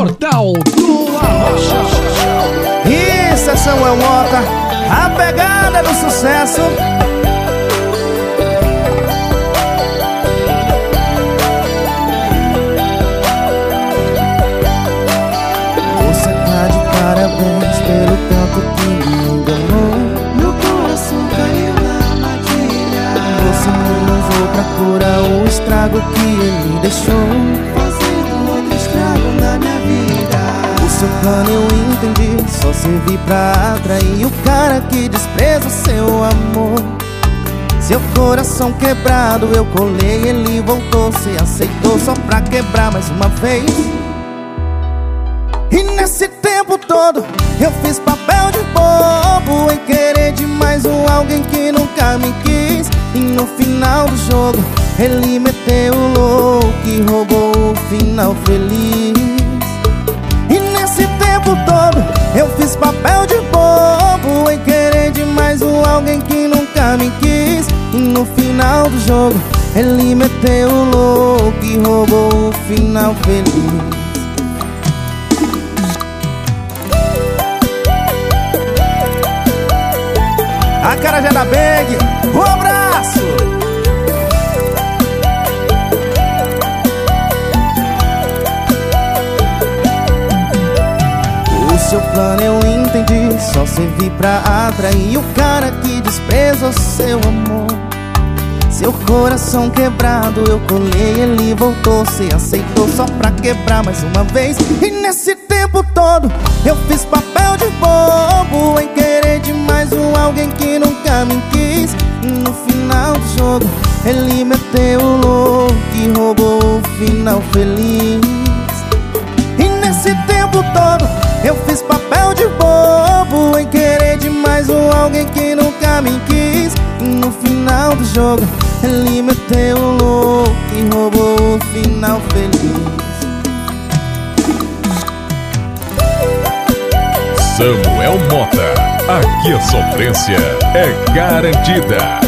Portal do Arrocha. Isso é Samuel Mota, a pegada do sucesso. Você tá de parabéns pelo tanto que me enganou. Meu coração caiu na armadilha Você me levou pra curar o estrago que ele deixou. Plano eu entendi, só servi pra atrair o cara que despreza o seu amor. Seu coração quebrado eu colei, ele voltou, se aceitou só pra quebrar mais uma vez. E nesse tempo todo eu fiz papel de bobo em querer demais um alguém que nunca me quis. E no final do jogo ele meteu o louco e roubou o final feliz. Alguém que nunca me quis. E no final do jogo ele meteu o louco e roubou o final feliz. A cara já da Bang, um abraço! Seu plano eu entendi, só servi pra atrair o cara que despreza o seu amor. Seu coração quebrado eu colei, ele voltou, se aceitou só pra quebrar mais uma vez. E nesse tempo todo eu fiz papel de bobo em querer demais um alguém que nunca me quis. No final do jogo ele meteu o louco e roubou o final feliz. E nesse tempo todo jogo ele meteu o louco e roubou o final feliz. Samuel Mota. Aqui a sofrência é garantida.